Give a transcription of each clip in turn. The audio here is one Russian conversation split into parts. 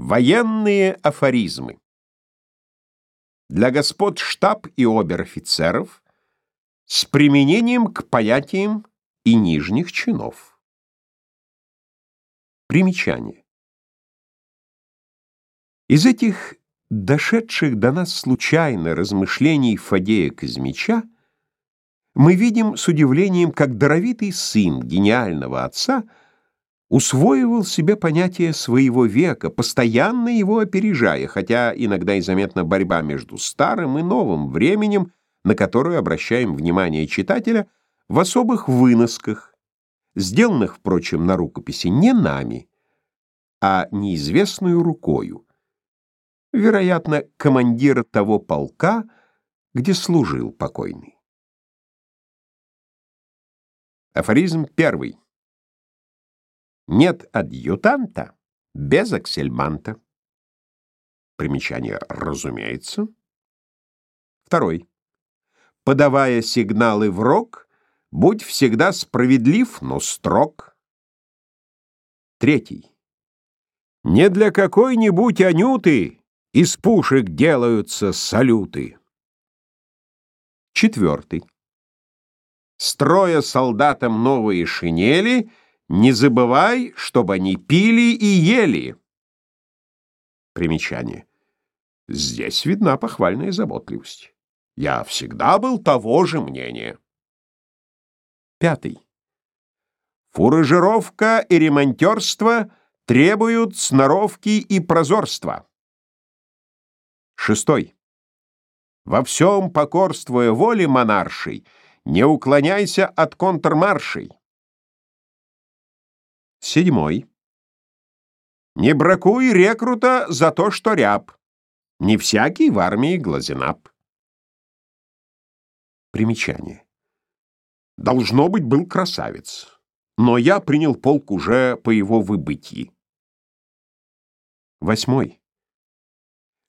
Военные афоризмы. Для господ штаб и обер-офицеров с применением к понятиям и нижних чинов. Примечание. Из этих дошедших до нас случайно размышлений Фадея Казмича мы видим с удивлением, как даровитый сын гениального отца усвоивал себе понятие своего века, постоянно его опережая, хотя иногда и заметна борьба между старым и новым временем, на которую обращаем внимание читателя в особых выносках, сделанных, впрочем, на рукописи не нами, а неизвестную рукою вероятно, командира того полка, где служил покойный. Афоризм первый. Нет адъютанта без аксельманта. Примечание «разумеется». Второй. Подавая сигналы в рог, будь всегда справедлив, но строг. Третий. Не для какой-нибудь Анюты из пушек делаются салюты. Четвертый. Строя солдатам новые шинели, не забывай, чтобы они пили и ели. Примечание. Здесь видна похвальная заботливость. Я всегда был того же мнения. Пятый. Фуражировка и ремонтерство требуют сноровки и прозорства. Шестой. Во всем покорствуя воле монаршей, не уклоняйся от контрмаршей. Седьмой. Не бракуй рекрута за то, что ряб. Не всякий в армии глазенап. Примечание. Должно быть, был красавец, но я принял полк уже по его выбытии. Восьмой.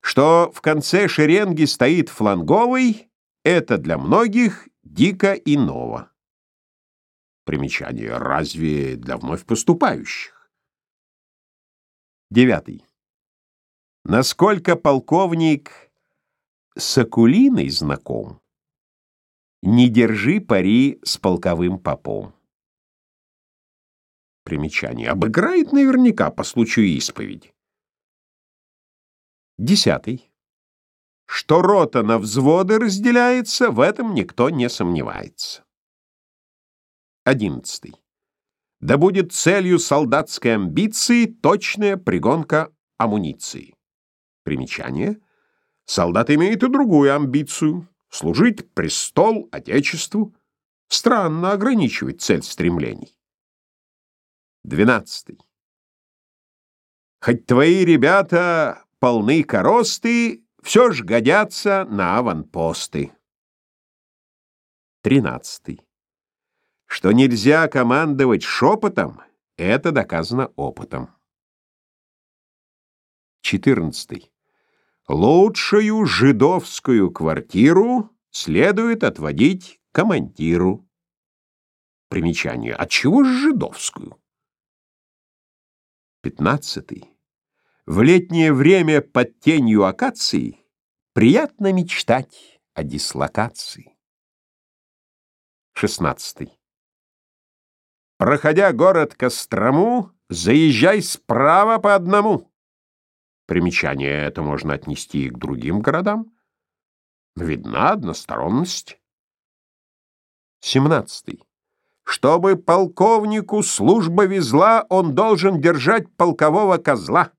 Что в конце шеренги стоит фланговый, это для многих дико и ново. Примечание. Разве для вновь поступающих? Девятый. Насколько полковник с Акулиной знаком, не держи пари с полковым попом. Примечание. Обыграет наверняка по случаю исповеди. Десятый. Что рота на взводы разделяется, в этом никто не сомневается. Одиннадцатый. Да будет целью солдатской амбиции точная пригонка амуниции. Примечание. Солдат имеет и другую амбицию — служить престол, отечеству. Странно ограничивать цель стремлений. Двенадцатый. Хоть твои ребята полны коросты, все ж годятся на аванпосты. Тринадцатый. Что нельзя командовать шепотом, это доказано опытом. Четырнадцатый. Лучшую жидовскую квартиру следует отводить командиру. Примечание. От чего ж жидовскую? Пятнадцатый. В летнее время под тенью акации приятно мечтать о дислокации. 16. Проходя город Кострому, заезжай справа по одному. Примечание это можно отнести и к другим городам. Видна односторонность. 17. Чтобы полковнику служба везла, он должен держать полкового козла.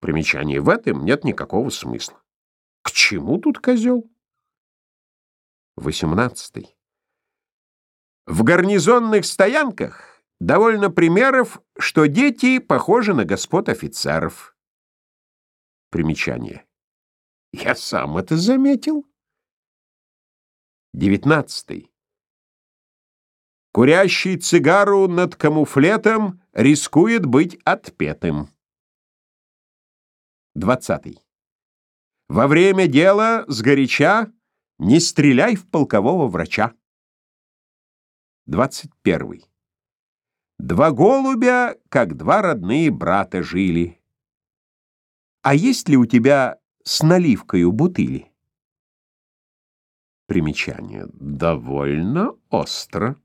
Примечание в этом нет никакого смысла. К чему тут козел? Восемнадцатый. В гарнизонных стоянках довольно примеров, что дети похожи на господ офицеров. Примечание. Я сам это заметил. Девятнадцатый. Курящий цигару над камуфлетом рискует быть отпетым. 20. Во время дела сгоряча не стреляй в полкового врача. 21. Два голубя, как два родные брата, жили. А есть ли у тебя с наливкой у бутыли? Примечание. Довольно остро.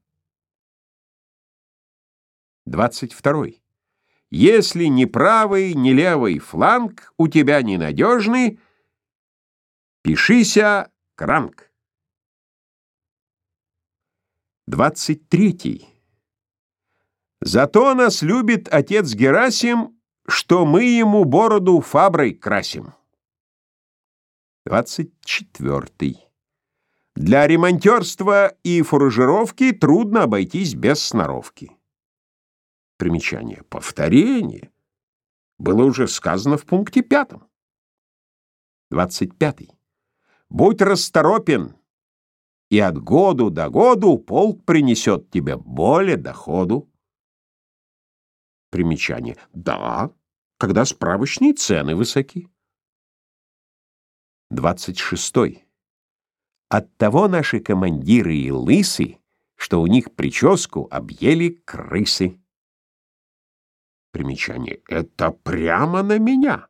22. Если ни правый, ни левый фланг у тебя ненадежный, пишися кранк. 23. Зато нас любит отец Герасим, что мы ему бороду фаброй красим. 24. Для ремонтерства и фуражировки трудно обойтись без сноровки. Примечание. Повторение. Было уже сказано в пункте пятом. 25. Будь расторопен, и от году до году полк принесет тебе более доходу. Примечание. Да, когда справочные цены высоки. 26. Оттого наши командиры и лысы, что у них прическу объели крысы. Примечание. Это прямо на меня.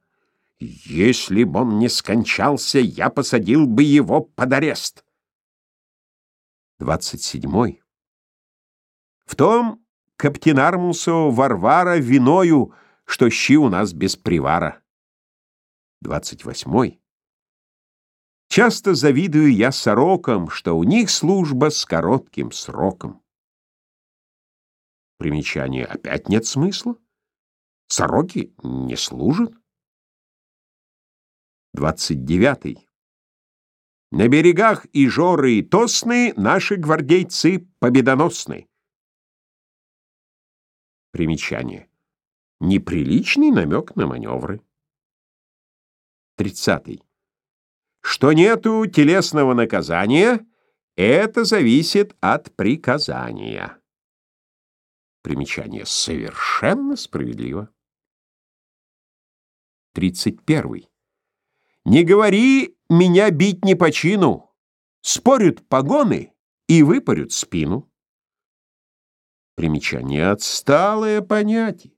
Если бы он не скончался, я посадил бы его под арест. 27. В том Каптенармусу Варвара виною, что щи у нас без привара. 28. Часто завидую я сорокам, что у них служба с коротким сроком. Примечание опять нет смысла. Сороки не служат. 29. На берегах и жоры и тосны наши гвардейцы победоносны. Примечание. Неприличный намек на маневры. 30. Что нету телесного наказания, это зависит от приказания. Примечание совершенно справедливо. 31. Не говори, меня бить не по чину. Спорят погоны и выпарют спину. Примечание отсталое понятие.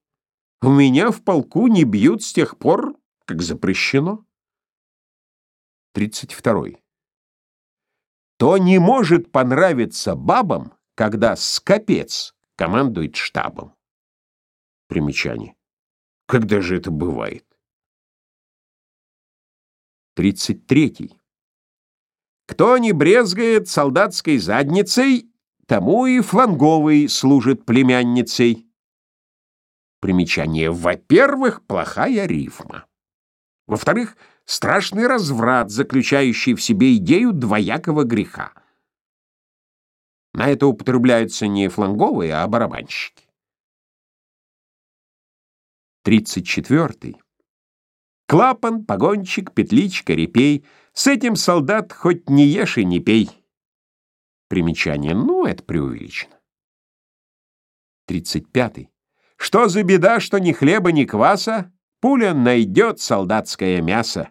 У меня в полку не бьют с тех пор, как запрещено. 32. То не может понравиться бабам, когда скопец командует штабом. Примечание. Когда же это бывает? 33. Кто не брезгает солдатской задницей, тому и фланговый служит племянницей. Примечание. Во-первых, плохая рифма. Во-вторых, страшный разврат, заключающий в себе идею двоякого греха. На это употребляются не фланговые, а барабанщики. 34. Клапан, погончик, петличка, репей. С этим солдат хоть не ешь и не пей. Примечание. Ну, это преувеличено. 35. Что за беда, что ни хлеба, ни кваса? Пуля найдет солдатское мясо.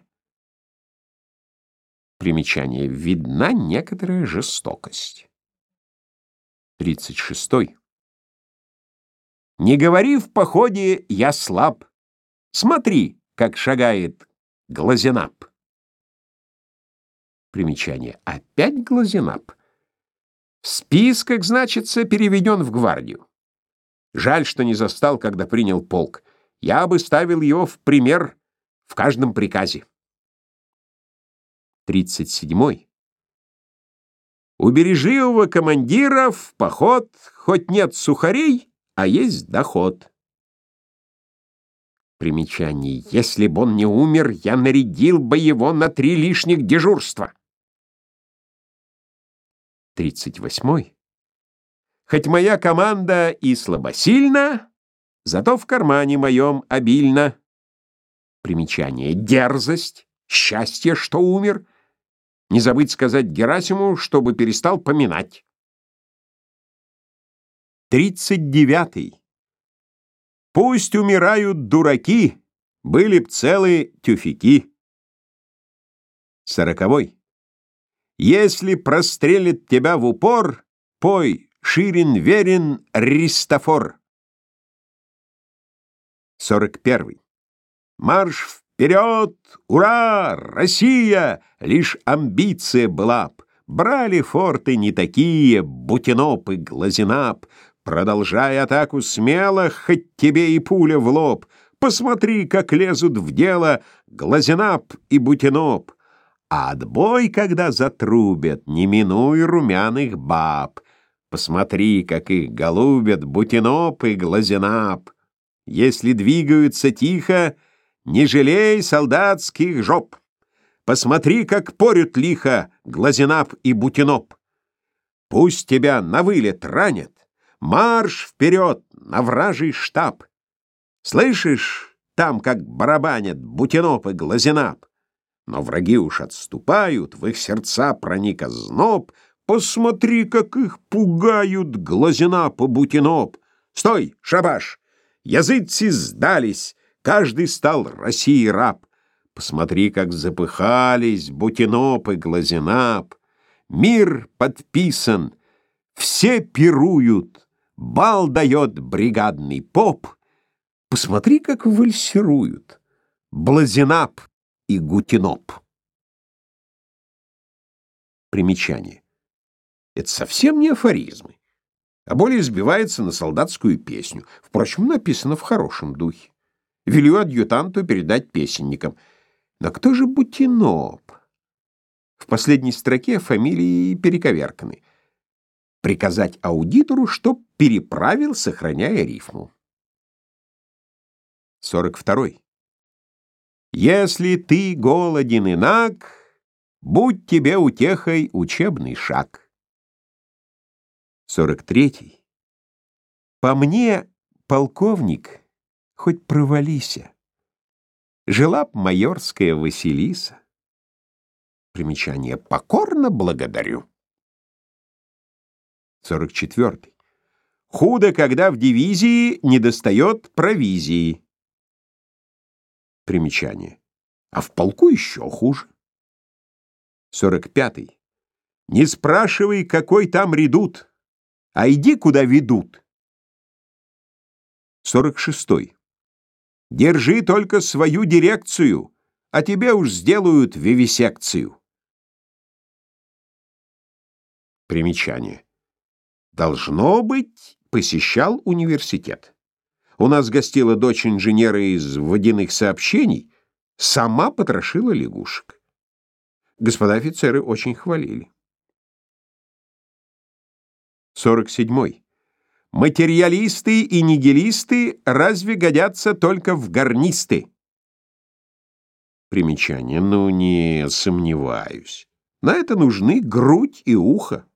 Примечание. Видна некоторая жестокость. 36. Не говори в походе «я слаб». Смотри, как шагает Глазенап. Примечание. Опять Глазенап. В списках, значится, переведен в гвардию. Жаль, что не застал, когда принял полк. Я бы ставил его в пример в каждом приказе. 37. У бережливого командира в поход хоть нет сухарей, а есть доход. Примечание. Если бы он не умер, я нарядил бы его на три лишних дежурства. 38. Хоть моя команда и слабосильна, зато в кармане моем обильно. Примечание. Дерзость, счастье, что умер. Не забыть сказать Герасиму, чтобы перестал поминать. 39. Пусть умирают дураки, были б целые тюфяки. Сороковой. Если прострелит тебя в упор, пой Ширин верен Ристофор. 41. Марш вперед! Ура! Россия! Лишь амбиция была б. Брали форты не такие, Бутиноп и Глазинап. Продолжай атаку смело, хоть тебе и пуля в лоб. Посмотри, как лезут в дело Глазинап и Бутиноп. А отбой, когда затрубят, не минуй румяных баб. Посмотри, как их голубят Бутиноп и Глазинап. Если двигаются тихо, не жалей солдатских жоп. Посмотри, как порют лихо Глазинап и Бутиноп. Пусть тебя на вылет ранят, марш вперед на вражий штаб. Слышишь, там как барабанят Бутиноп и Глазинап? Но враги уж отступают, в их сердца проник озноб. Посмотри, как их пугают Глазинап и Бутиноп. Стой, шабаш! Языцы сдались, каждый стал России раб. Посмотри, как запыхались Бутиноп и Глазинап. Мир подписан, все пируют, бал дает бригадный поп. Посмотри, как вальсируют Блазинап и Гутиноп. Примечание. Это совсем не афоризмы а более сбивается на солдатскую песню. Впрочем, написано в хорошем духе. Велю адъютанту передать песенникам. Но кто же Бутиноп? В последней строке фамилии перековерканы. Приказать аудитору, чтоб переправил, сохраняя рифму. 42. Если ты голоден и наг, будь тебе утехой учебный шаг. 43. По мне, полковник, хоть провалися, Жила б майорская Василиса. Примечание «покорно благодарю». 44. Худо, когда в дивизии недостает провизии. Примечание. А в полку еще хуже. 45. Не спрашивай, какой там редут а иди, куда ведут. 46. Держи только свою дирекцию, а тебе уж сделают вивисекцию. Примечание. Должно быть, посещал университет. У нас гостила дочь инженера из водяных сообщений, сама потрошила лягушек. Господа офицеры очень хвалили. 47. Материалисты и нигилисты разве годятся только в гарнисты? Примечание. Ну, не сомневаюсь. На это нужны грудь и ухо.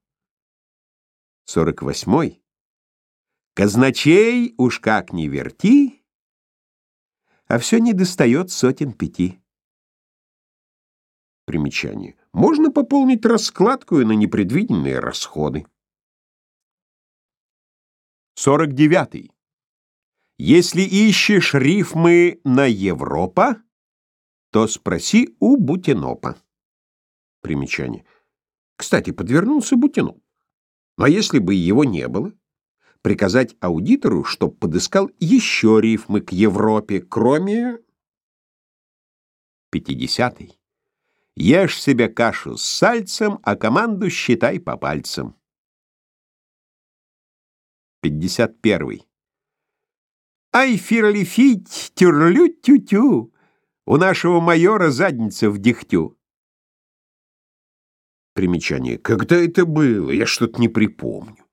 48. Казначей уж как ни верти, а все не достает сотен пяти. Примечание. Можно пополнить раскладку и на непредвиденные расходы. 49. Если ищешь рифмы на Европа, то спроси у Бутинопа. Примечание. Кстати, подвернулся Бутиноп. А если бы его не было, приказать аудитору, чтоб подыскал еще рифмы к Европе, кроме... 50. Ешь себе кашу с сальцем, а команду считай по пальцам. 51. Ай, фирлифить, тюрлю тю-тю, у нашего майора задница в дегтю. Примечание. Когда это было? Я что-то не припомню.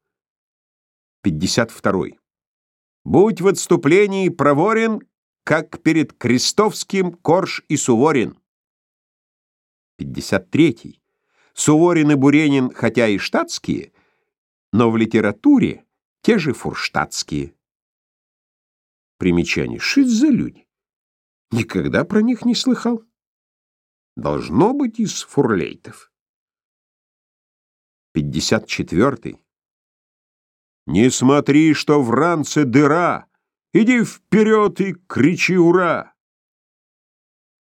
52. Будь в отступлении проворен, как перед Крестовским Корж и Суворин. 53. Суворин и Буренин, хотя и штатские, но в литературе те же фурштадтские. Примечание. Шить за люди? Никогда про них не слыхал. Должно быть из фурлейтов. 54. Не смотри, что в ранце дыра. Иди вперед и кричи «Ура!».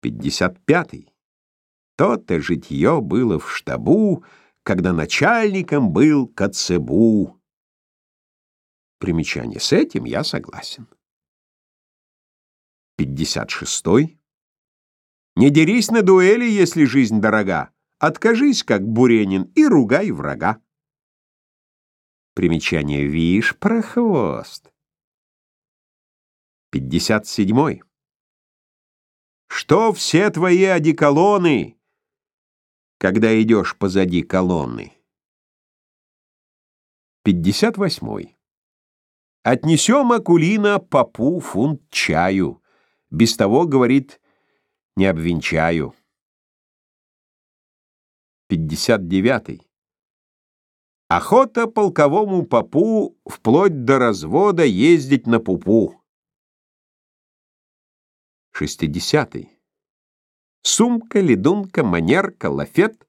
55. То-то житье было в штабу, когда начальником был Коцебу. Примечание. С этим я согласен. 56. Не дерись на дуэли, если жизнь дорога. Откажись, как Буренин, и ругай врага. Примечание «Вишь, прохвост». 57. Что все твои одеколоны, когда идешь позади колонны? 58. Отнесем Акулина попу фунт чаю. Без того, говорит, не обвенчаю. 59. Охота полковому попу вплоть до развода ездить на пупу. 60. Сумка, ледунка, манерка, лафет.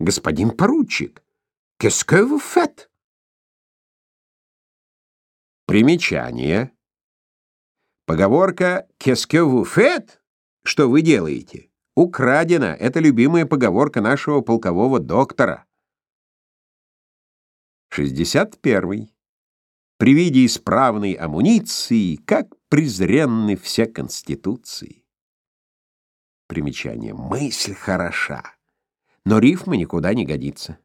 Господин поручик, qu'est-ce que vous? Примечание. Поговорка «qu'est-ce que vous faites?» «Что вы делаете?» Украдена. Это любимая поговорка нашего полкового доктора. 61. При виде исправной амуниции, как презренны все конституции. Примечание. Мысль хороша, но рифма никуда не годится.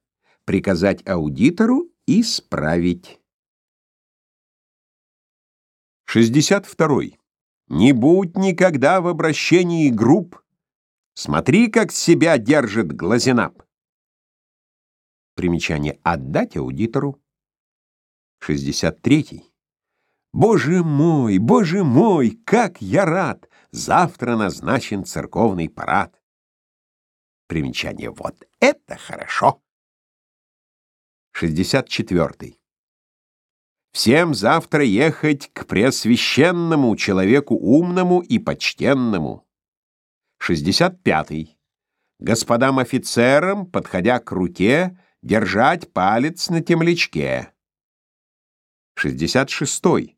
Приказать аудитору исправить. 62. Не будь никогда в обращении групп. Смотри, как себя держит Глазенап. Примечание «Отдать аудитору». 63. Боже мой, боже мой, как я рад! Завтра назначен церковный парад. Примечание «Вот это хорошо!» 64. Всем завтра ехать к преосвященному человеку умному и почтенному. 65. -й. Господам офицерам, подходя к руке, держать палец на темлячке. 66. -й.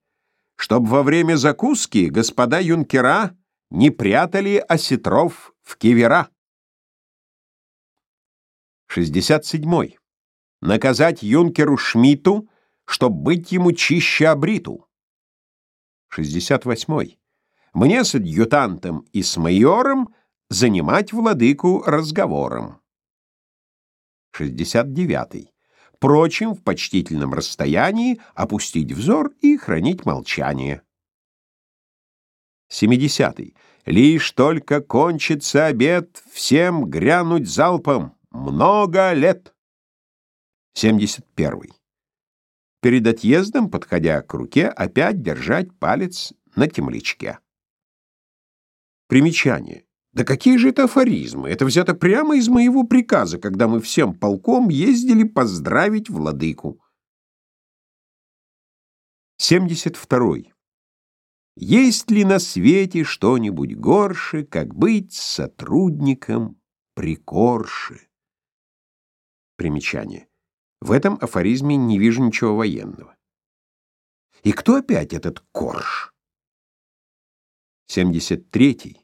Чтоб во время закуски господа юнкера не прятали осетров в кивера. 67. -й. Наказать юнкеру Шмиту чтоб быть ему чище обриту. 68. Мне с адъютантом и с майором занимать владыку разговором. 69. Прочим в почтительном расстоянии опустить взор и хранить молчание. 70. Лишь только кончится обед, всем грянуть залпом. Много лет. 71. Перед отъездом, подходя к руке, опять держать палец на темлячке. Примечание. Да какие же это афоризмы? Это взято прямо из моего приказа, когда мы всем полком ездили поздравить владыку. 72. Есть ли на свете что-нибудь горше, как быть сотрудником прикорши? Примечание. В этом афоризме не вижу ничего военного. И кто опять этот корж? 73.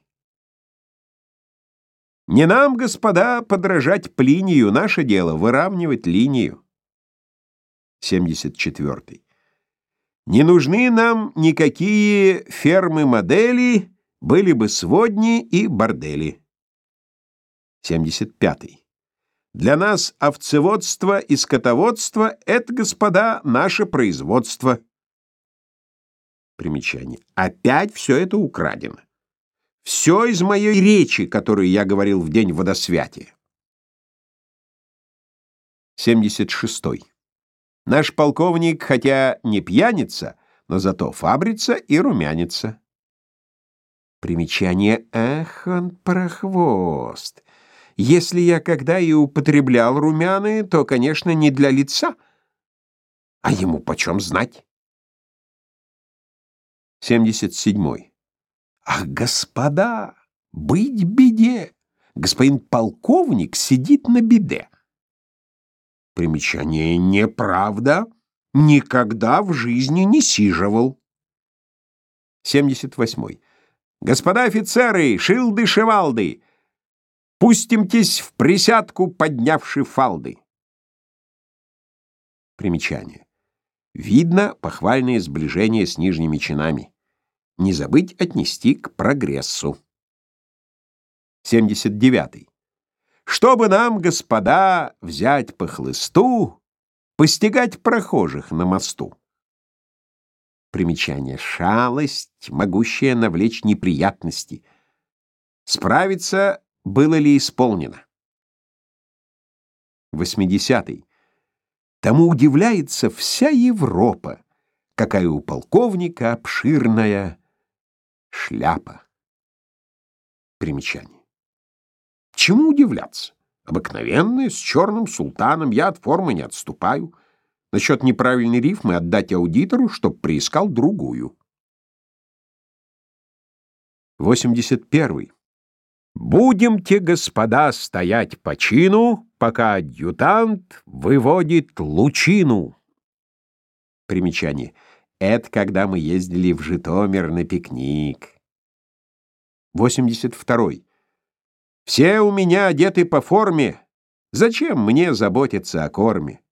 Не нам, господа, подражать Плинию, наше дело — выравнивать линию. 74. Не нужны нам никакие фермы-модели, были бы сводни и бордели. 75. Для нас овцеводство и скотоводство — это, господа, наше производство. Примечание. Опять все это украдено. Все из моей речи, которую я говорил в день водосвятия. 76. Наш полковник, хотя не пьяница, но зато фабрица и румянится. Примечание. Ах, он прохвост. Если я когда и употреблял румяны, то, конечно, не для лица. А ему почем знать? 77. Ах, господа, быть беде! Господин полковник сидит на беде. Примечание неправда. Никогда в жизни не сиживал. 78. Господа офицеры, шилды-шевалды, Пустимтесь в присядку, поднявши фалды. Примечание. Видно похвальное сближение с нижними чинами. Не забыть отнести к прогрессу. 79. Чтобы нам, господа, взять по хлысту, постигать прохожих на мосту. Примечание. Шалость, могущая навлечь неприятности. Справиться, было ли исполнено. 80. -й. Тому удивляется вся Европа, какая у полковника обширная шляпа. Примечание. Чему удивляться? Обыкновенная, с черным султаном, я от формы не отступаю. Насчет неправильной рифмы отдать аудитору, чтоб приискал другую. 81. Будемте, господа, стоять по чину, пока адъютант выводит лучину. Примечание. Это когда мы ездили в Житомир на пикник. 82. Все у меня одеты по форме. Зачем мне заботиться о корме?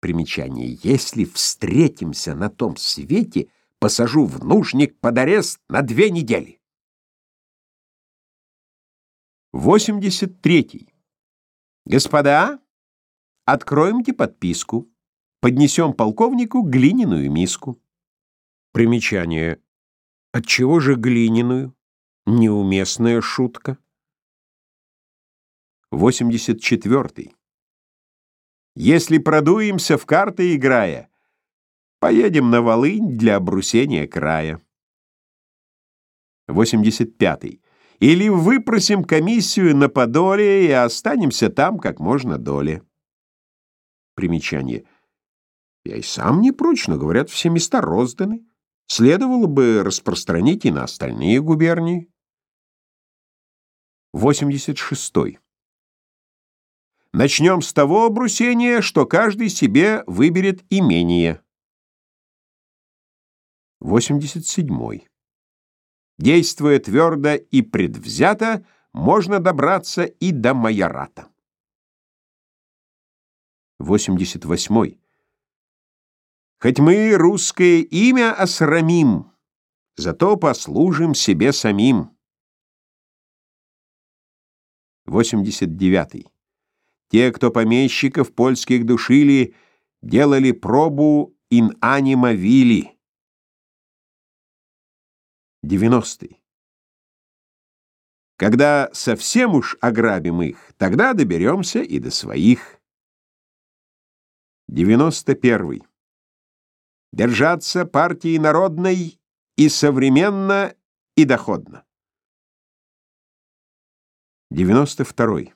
Примечание. Если встретимся на том свете, посажу в нужник под арест на две недели. 83. Господа, откроемте подписку. Поднесем полковнику глиняную миску. Примечание. Отчего же глиняную? Неуместная шутка. 84. Если продуемся в карты играя, поедем на Волынь для обрусения края. 85. Или выпросим комиссию на Подоле и останемся там как можно доле. Примечание. Я и сам не прочь, но, говорят, все места розданы. Следовало бы распространить и на остальные губернии. 86. Начнем с того обрусения, что каждый себе выберет имение. 87. Действуя твердо и предвзято, можно добраться и до майората. 88. Хоть мы русское имя осрамим, зато послужим себе самим. 89. Те, кто помещиков польских душили, делали пробу in anima vili. 90. Когда совсем уж ограбим их, тогда доберемся и до своих. 91 держаться партии народной и современно, и доходно. 92.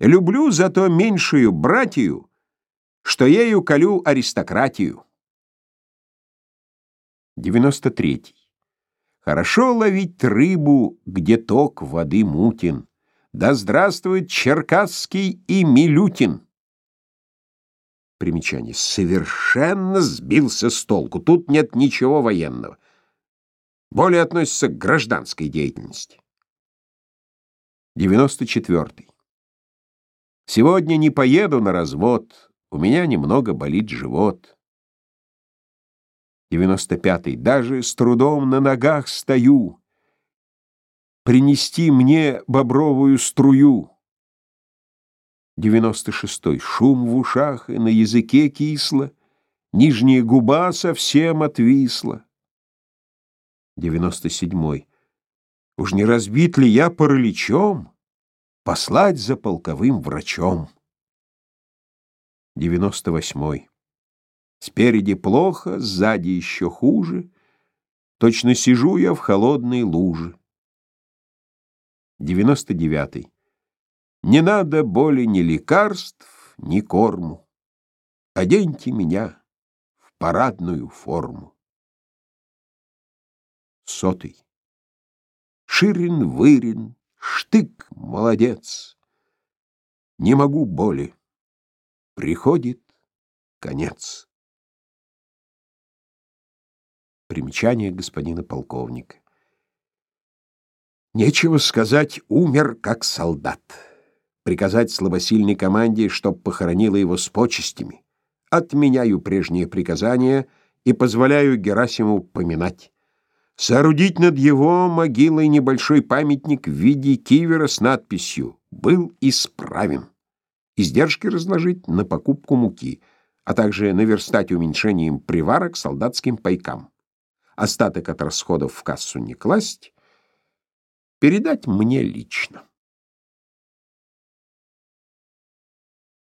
Люблю зато меньшую братью, что ею колю аристократию. 93. Хорошо ловить рыбу, где ток воды мутен. Да здравствует Черкасский и Милютин. Примечание. Совершенно сбился с толку. Тут нет ничего военного. Более относится к гражданской деятельности. 94. Сегодня не поеду на развод. У меня немного болит живот. 95. Даже с трудом на ногах стою. Принести мне бобровую струю. 96. Шум в ушах и на языке кисло, Нижняя губа совсем отвисла. 97. Уж не разбит ли я параличом? Послать за полковым врачом. 98. Спереди плохо, сзади еще хуже. Точно сижу я в холодной луже. 99. Не надо боли ни лекарств, ни корму. Оденьте меня в парадную форму. Сотый. Ширин-вырин, штык, молодец. Не могу боли. Приходит конец. Примечание господина полковника. Нечего сказать, умер как солдат приказать слабосильной команде, чтоб похоронила его с почестями. Отменяю прежние приказания и позволяю Герасиму поминать. соорудить над его могилой небольшой памятник в виде кивера с надписью «Был исправен», издержки разложить на покупку муки, а также наверстать уменьшением приварок солдатским пайкам. Остаток от расходов в кассу не класть, передать мне лично.